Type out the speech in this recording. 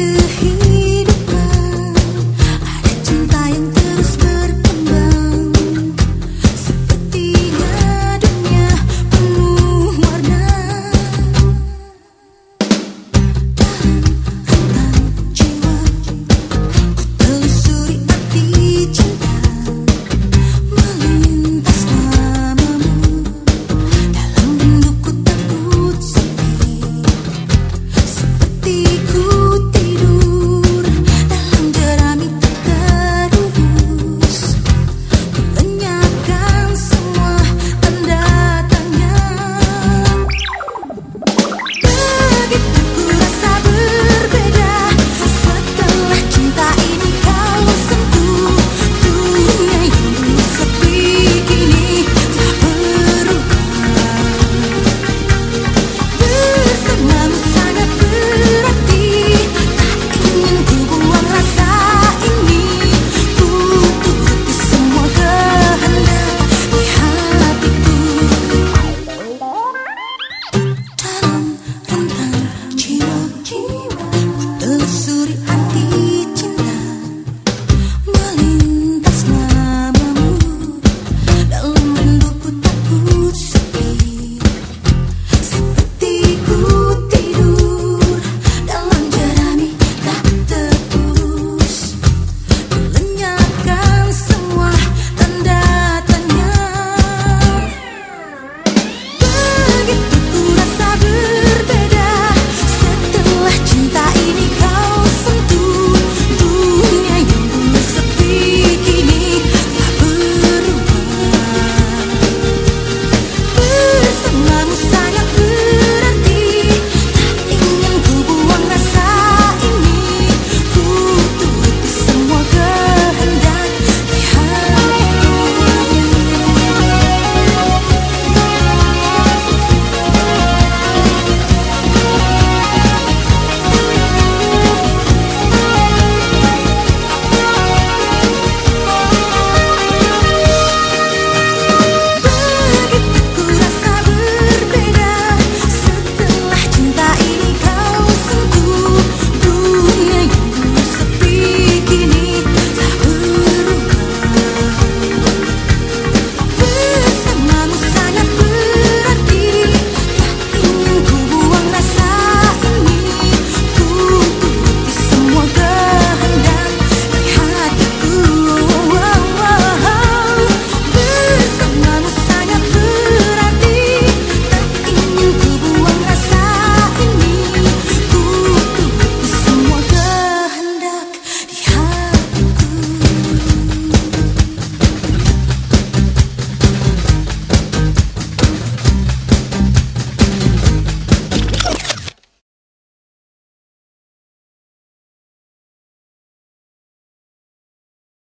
You.